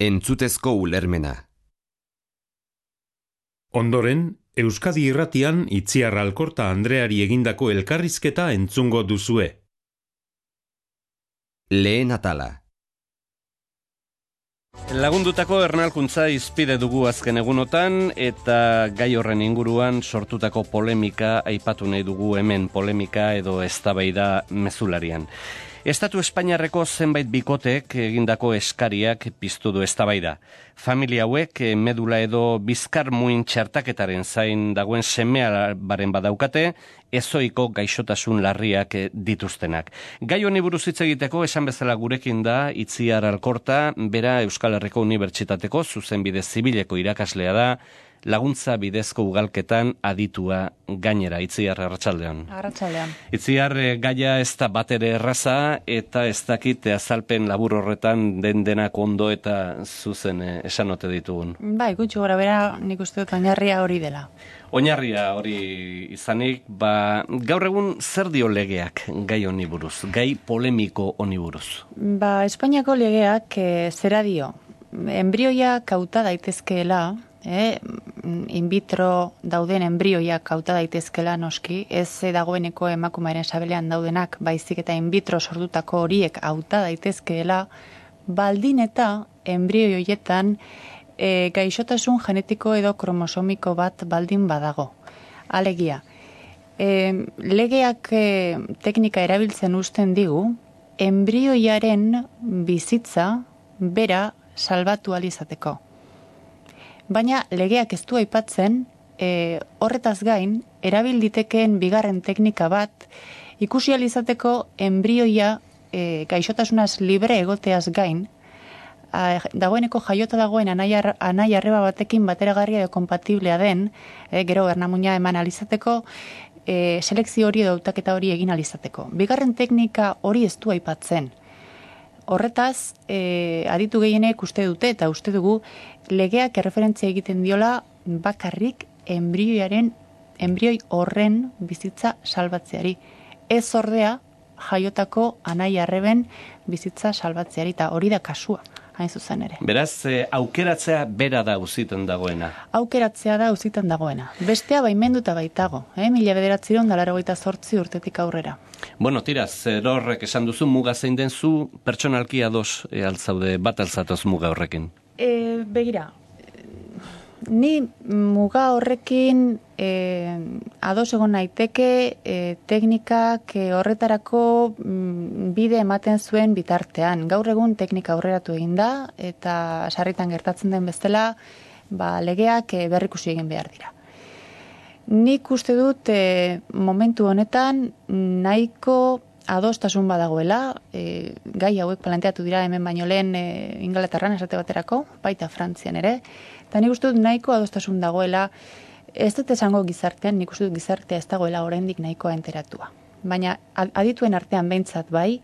Entzutezko ulermena. Ondoren, Euskadi irratian itziar alkorta Andreari egindako elkarrizketa entzungo duzue. Lehen atala. Lagundutako ernalkuntza izpide dugu azken egunotan eta gai horren inguruan sortutako polemika aipatu nahi dugu hemen polemika edo eztabaida mezularian. Estatu Espainiarreko zenbait bikotek egindako eskariak piztu du eztabaida. Familia hauek eh, medula edo bizkar muin txertaketaren zain dagoen semea baren badaukate, ezoiko gaixotasun larriak eh, dituztenak. Gai honi buruz hitz egiteko esan bezala gurekin da Itziar Alkorta, bera Euskal Herriko Unibertsitateko zuzenbide zibileko irakaslea da, laguntza bidezko ugalketan aditua gainera, itziar arratsaldean. Arratsaldean. Itziar eh, gaia ez da batere erraza eta ez dakit azalpen labur horretan den denak ondo eta zuzen eh, esan ote ditugun. Bai, gutxi gora bera nik uste dut oinarria hori dela. Oinarria hori izanik, ba, gaur egun zer dio legeak gai honi buruz, gai polemiko honi buruz? Ba, Espainiako legeak e, zera dio, embrioia kauta daitezkeela, eh, in vitro dauden embrioiak kauta daitezkela noski, ez dagoeneko emakumaren sabelean daudenak, baizik eta in vitro sortutako horiek hauta daitezkeela, baldin eta embrioietan e, gaixotasun genetiko edo kromosomiko bat baldin badago. Alegia, e, legeak e, teknika erabiltzen usten digu, embrioiaren bizitza bera salbatu alizateko baina legeak ez du aipatzen e, horretaz gain erabilditekeen bigarren teknika bat ikusi alizateko embrioia e, gaixotasunaz libre egoteaz gain a, dagoeneko jaiota dagoen anai, arreba batekin bateragarria edo kompatiblea den e, gero ernamuina eman alizateko e, selekzio hori edo hori egin alizateko. Bigarren teknika hori ez du aipatzen. Horretaz, e, aditu gehienek uste dute eta uste dugu legeak erreferentzia egiten diola bakarrik embrioiaren embrioi horren bizitza salbatzeari. Ez ordea jaiotako anai arreben bizitza salbatzeari eta hori da kasua hain zuzen ere. Beraz, e, aukeratzea bera da uziten dagoena. Aukeratzea da uziten dagoena. Bestea baimenduta baitago, eh? mila bederatziron dalaro sortzi urtetik aurrera. Bueno, tira, zer horrek esan duzu muga zein den zu pertsonalki ados e, altzaude bat altzatoz muga horrekin. E, begira, ni muga horrekin e, ados egon naiteke e, teknikak e, horretarako mm, bide ematen zuen bitartean. Gaur egun teknika aurreratu egin da eta sarritan gertatzen den bestela ba, legeak e, berrikusi egin behar dira. Nik uste dut e, momentu honetan nahiko adostasun badagoela, e, gai hauek planteatu dira hemen baino lehen e, ingalaterran esate baterako, baita frantzian ere, eta nik uste dut nahiko adostasun dagoela, ez dut esango gizartean, nik uste dut gizartea ez dagoela oraindik nahikoa enteratua. Baina adituen artean behintzat bai,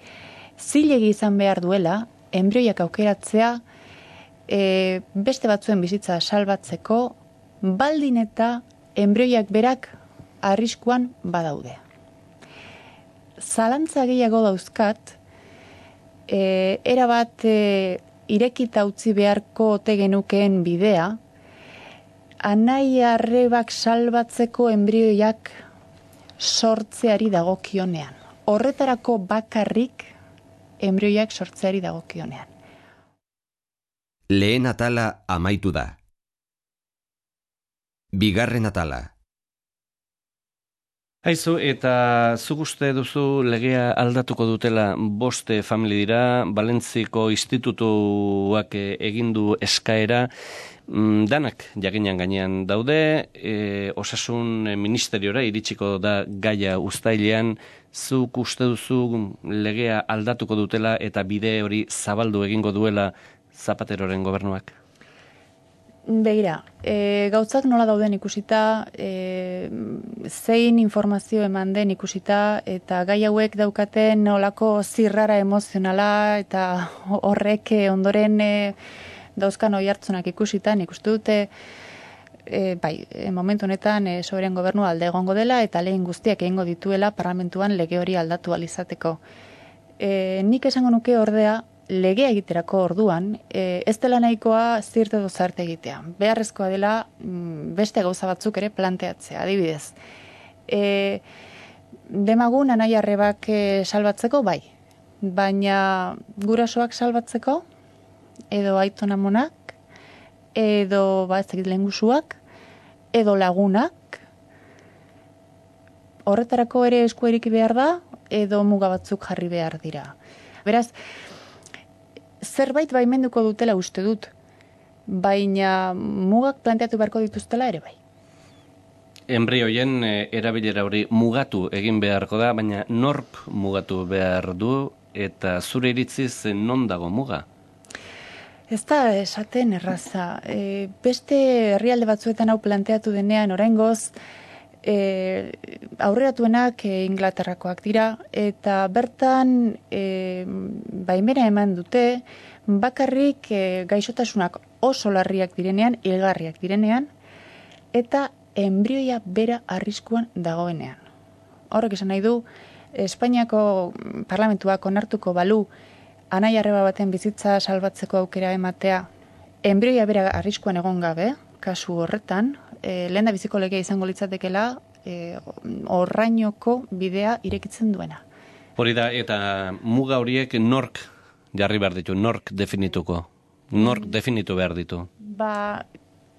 zilegi izan behar duela, embrioiak aukeratzea, e, beste batzuen bizitza salbatzeko, baldin eta embrioiak berak arriskuan badaude zalantza gehiago dauzkat, e, era bat e, irekita utzi beharko ote genukeen bidea, anai arrebak salbatzeko embrioiak sortzeari dagokionean. Horretarako bakarrik embrioiak sortzeari dagokionean. Lehen atala amaitu da. Bigarren atala. Aizu, eta zuk uste duzu legea aldatuko dutela boste famili dira, Balentziko institutuak egindu eskaera, mm, danak jaginan gainean daude, e, osasun ministeriora iritsiko da gaia ustailean, zuk uste duzu legea aldatuko dutela eta bide hori zabaldu egingo duela zapateroren gobernuak? Begira, e, gautzak nola dauden ikusita, e, zein informazio eman den ikusita, eta gai hauek daukaten nolako zirrara emozionala, eta horrek ondoren e, dauzkan oi hartzunak ikusita, nik uste dute, e, bai, e, momentu honetan e, soberen gobernu alde egongo dela, eta lehen guztiak egingo dituela parlamentuan lege hori aldatu alizateko. E, nik esango nuke ordea, legea egiterako orduan, e, ez dela nahikoa zirte edo zarte egitea. Beharrezkoa dela mm, beste gauza batzuk ere planteatzea, adibidez. E, demagun anai arrebak e, salbatzeko, bai. Baina gurasoak salbatzeko, edo aitonamonak, edo ba, ez dakit lengusuak, edo lagunak, horretarako ere eskueriki behar da, edo muga batzuk jarri behar dira. Beraz, zerbait baimenduko dutela uste dut, baina mugak planteatu beharko dituztela ere bai. Embrioien e, erabilera hori mugatu egin beharko da, baina nork mugatu behar du eta zure iritziz non dago muga? Ez da esaten erraza. E, beste herrialde batzuetan hau planteatu denean oraingoz, e, aurreratuenak e, Inglaterrakoak dira, eta bertan e, baimera eman dute, bakarrik e, gaixotasunak oso larriak direnean, hilgarriak direnean, eta embrioia bera arriskuan dagoenean. Horrek esan nahi du, Espainiako parlamentuak onartuko balu anai arreba baten bizitza salbatzeko aukera ematea, embrioia bera arriskuan egon gabe, kasu horretan, e, lehen da biziko legea izango litzatekela e, orrainoko bidea irekitzen duena. Hori da, eta muga horiek nork jarri behar ditu, nork definituko, nork mm. definitu behar ditu? Ba,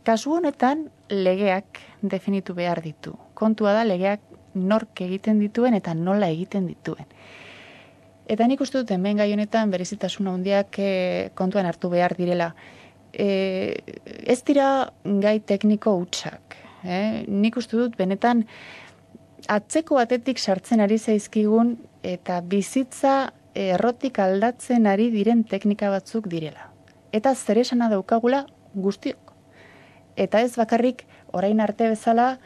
kasu honetan legeak definitu behar ditu. Kontua da legeak nork egiten dituen eta nola egiten dituen. Eta nik uste dut hemen gai honetan berezitasuna handiak e, kontuan hartu behar direla e, ez dira gai tekniko hutsak. Eh? Nik uste dut, benetan, atzeko batetik sartzen ari zaizkigun eta bizitza errotik aldatzen ari diren teknika batzuk direla. Eta zer esana daukagula guztiok. Eta ez bakarrik orain arte bezala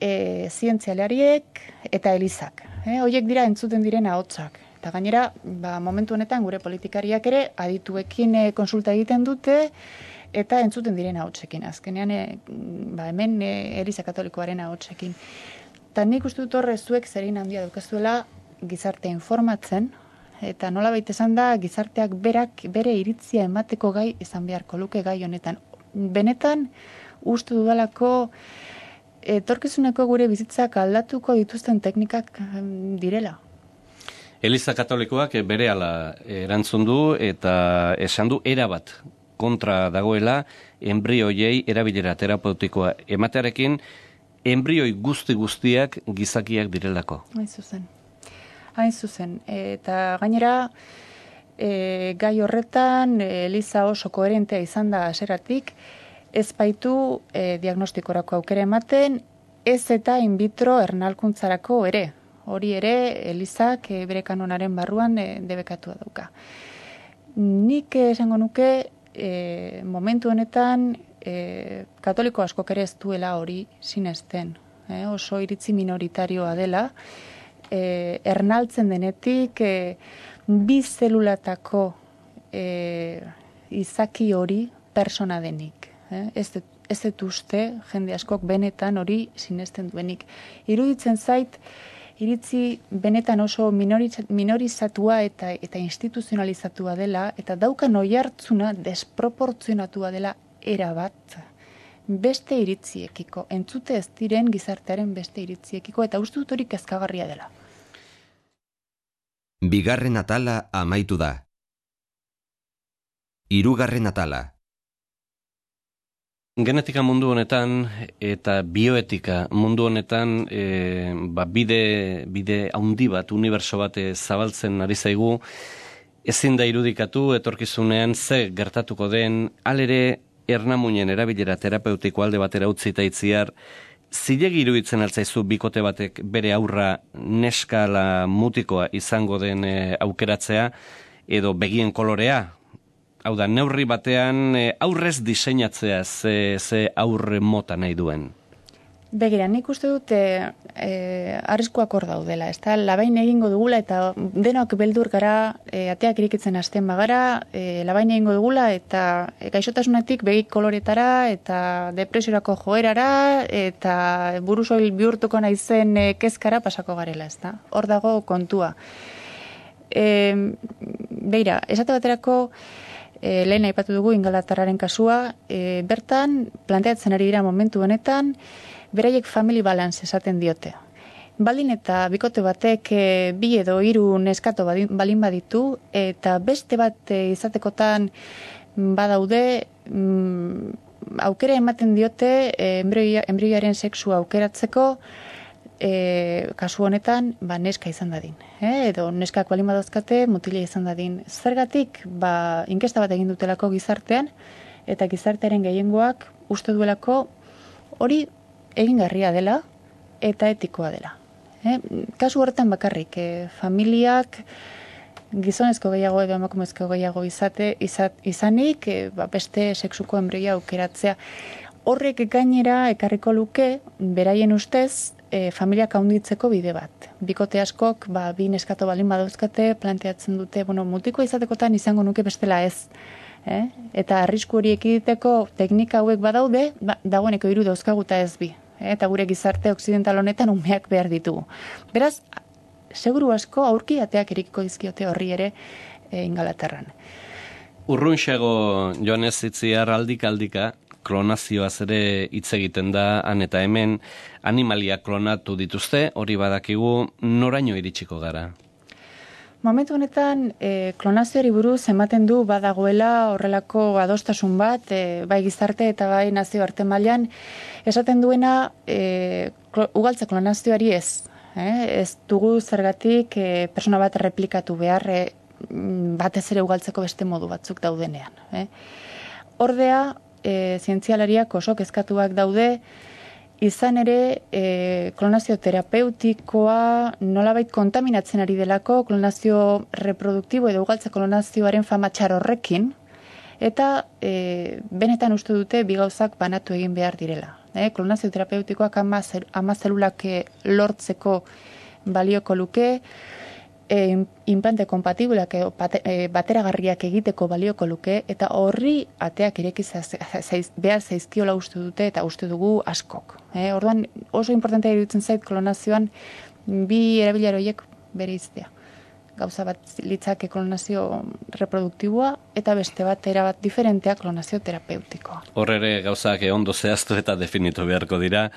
e, zientzialariek eta elizak. Eh? Hoiek dira entzuten diren ahotsak. Eta gainera, ba, momentu honetan gure politikariak ere adituekin e, konsulta egiten dute eta entzuten diren hautsekin. Azkenean, e, ba, hemen e, Eliza Katolikoaren hautsekin. Eta nik uste dut horre zuek zerin handia dukazuela gizarte informatzen, eta nola baita esan da, gizarteak berak bere iritzia emateko gai izan beharko luke gai honetan. Benetan, uste dudalako, etorkizuneko gure bizitzak aldatuko dituzten teknikak direla. Eliza Katolikoak bere ala erantzun du eta esan du erabat kontra dagoela embrioiei erabilera terapeutikoa ematearekin embrioi guzti guztiak gizakiak direlako. Hain zuzen. Hain zuzen. Eta gainera e, gai horretan Eliza oso koherentea izan da aseratik ez baitu e, diagnostikorako aukere ematen ez eta in vitro ernalkuntzarako ere hori ere Elizak e, bere kanonaren barruan e, debekatua dauka. Nik esango nuke e, momentu honetan e, katoliko asko ere ez duela hori sinesten. E, oso iritzi minoritarioa dela. E, ernaltzen denetik e, bi zelulatako e, izaki hori persona denik. E, ez ez dut uste jende askok benetan hori sinesten duenik. Iruditzen zait, iritzi benetan oso minorizatua eta eta instituzionalizatua dela eta daukan oihartzuna desproportzionatua dela era bat beste iritziekiko entzute ez diren gizartearen beste iritziekiko eta uste dut hori kezkagarria dela Bigarren atala amaitu da. Hirugarren atala. Genetika mundu honetan eta bioetika mundu honetan e, ba, bide, bide haundi bat, uniberso bat e, zabaltzen ari zaigu, ezin da irudikatu etorkizunean ze gertatuko den, alere ernamunen erabilera terapeutiko alde batera utzi eta itziar, zilegi iruditzen altzaizu bikote batek bere aurra neskala mutikoa izango den e, aukeratzea, edo begien kolorea, hau da, neurri batean e, aurrez diseinatzea ze, ze aurre mota nahi duen? Begira, nik uste dut e, arriskuak hor daudela, ez da, labain egingo dugula eta denok beldur gara e, ateak irikitzen hasten bagara, e, labain egingo dugula eta e, gaixotasunetik begik koloretara eta depresiorako joerara eta buruzoil bihurtuko naizen e, kezkara pasako garela, ez da, hor dago kontua. E, beira, esate baterako, e, lehen aipatu dugu ingalatarraren kasua, e, bertan, planteatzen ari dira momentu honetan, beraiek family balance esaten diote. Baldin eta bikote batek e, bi edo hiru neskato balin baditu, eta beste bat e, izatekotan badaude, mm, aukera ematen diote e, embrioiaren sexua aukeratzeko, e, kasu honetan, ba, neska izan dadin. E, edo neskak balin badazkate, mutila izan dadin. Zergatik, ba, inkesta bat egin dutelako gizartean, eta gizartearen gehiengoak uste duelako hori egingarria dela eta etikoa dela. E, kasu horretan bakarrik, e, familiak gizonezko gehiago edo emakumezko gehiago izate, izat, izanik, e, ba, beste sexuko embrioia aukeratzea. Horrek gainera ekarriko luke, beraien ustez, e, familiak haunditzeko bide bat. Bikote askok, ba, bi neskato balin badauzkate, planteatzen dute, bueno, mutiko izatekotan izango nuke bestela ez. Eh? Eta arrisku hori ekiditeko teknika hauek badaude, ba, dagoeneko hiru dauzkaguta ez bi. Eh? Eta gure gizarte oksidental honetan umeak behar ditugu. Beraz, seguru asko aurki ateak erikiko dizkiote horri ere e, ingalaterran. Urrunxago joan ez zitziar aldik aldika, klonazioaz ere hitz egiten da han eta hemen animalia klonatu dituzte, hori badakigu noraino iritsiko gara. Momentu honetan, e, klonazioari buruz ematen du badagoela horrelako adostasun bat, e, bai gizarte eta bai nazio arte mailan esaten duena e, ugaltza klonazioari ez. Eh? Ez dugu zergatik e, persona bat replikatu behar e, batez ere ugaltzeko beste modu batzuk daudenean. Eh? Ordea, e, zientzialariak oso kezkatuak daude, izan ere e, klonazio terapeutikoa nolabait kontaminatzen ari delako klonazio reproduktibo edo ugaltza klonazioaren famatxar horrekin, eta e, benetan uste dute bigauzak banatu egin behar direla. E, klonazio terapeutikoak ama, ama zelulak lortzeko balioko luke, e, implante kompatibleak e, e, bateragarriak egiteko balioko luke, eta horri ateak ireki behar zaizkiola uste dute eta uste dugu askok. E, orduan oso importantea iruditzen zait klonazioan bi erabilaroiek bere iztea gauza bat litzake klonazio reproduktiboa eta beste bat era bat diferentea klonazio terapeutikoa. Hor ere gauzak ondo zehaztu eta definitu beharko dira.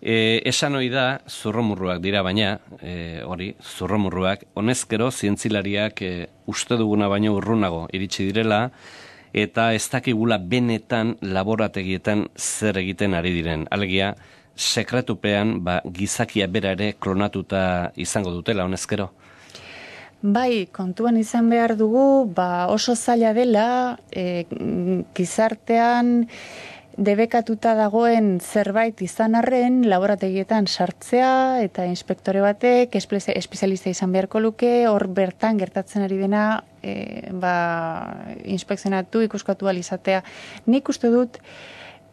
E, esan hori da, zurromurruak dira baina, e, hori, zurromurruak, honezkero zientzilariak e, uste duguna baino urrunago iritsi direla, eta ez dakigula benetan laborategietan zer egiten ari diren. Alegia, sekretupean ba, gizakia bera ere klonatuta izango dutela, honezkero? Bai, kontuan izan behar dugu, ba oso zaila dela, e, gizartean debekatuta dagoen zerbait izan arren, laborategietan sartzea eta inspektore batek espezialista izan beharko luke, hor bertan gertatzen ari dena e, ba, inspekzionatu ikuskatu alizatea. Nik uste dut,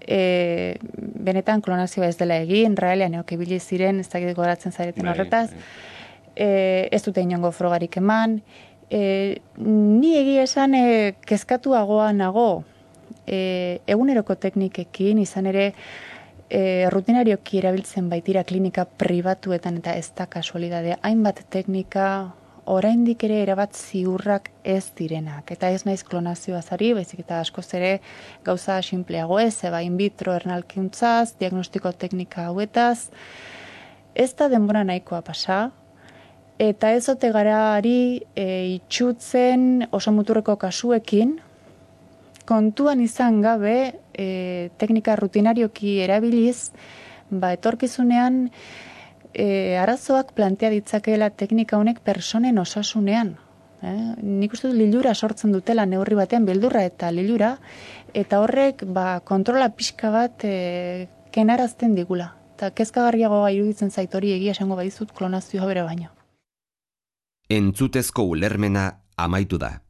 e, benetan klonazioa ez dela egin, raelean eokibili ziren, ez dakit goratzen zareten bai, horretaz, bai e, ez dute inongo frogarik eman. E, ni egia esan e, kezkatuagoa nago e, eguneroko teknikekin, izan ere e, rutinarioki erabiltzen baitira klinika pribatuetan eta ez da kasualidadea. Hainbat teknika oraindik ere erabat ziurrak ez direnak. Eta ez naiz klonazioa zari, baizik eta askoz ere gauza simpleago ez, eba in vitro ernalkiuntzaz, diagnostiko teknika hauetaz. Ez da denbora nahikoa pasa, eta ez ote garari e, itxutzen oso muturreko kasuekin, kontuan izan gabe e, teknika rutinarioki erabiliz, ba, etorkizunean e, arazoak plantea ditzakeela teknika honek personen osasunean. Eh? Nik uste dut lilura sortzen dutela neurri batean beldurra eta lilura, eta horrek ba, kontrola pixka bat e, kenarazten digula. Eta kezkagarriagoa iruditzen zaitori egia esango badizut klonazioa bere baino entzutezko ulermena amaitu da.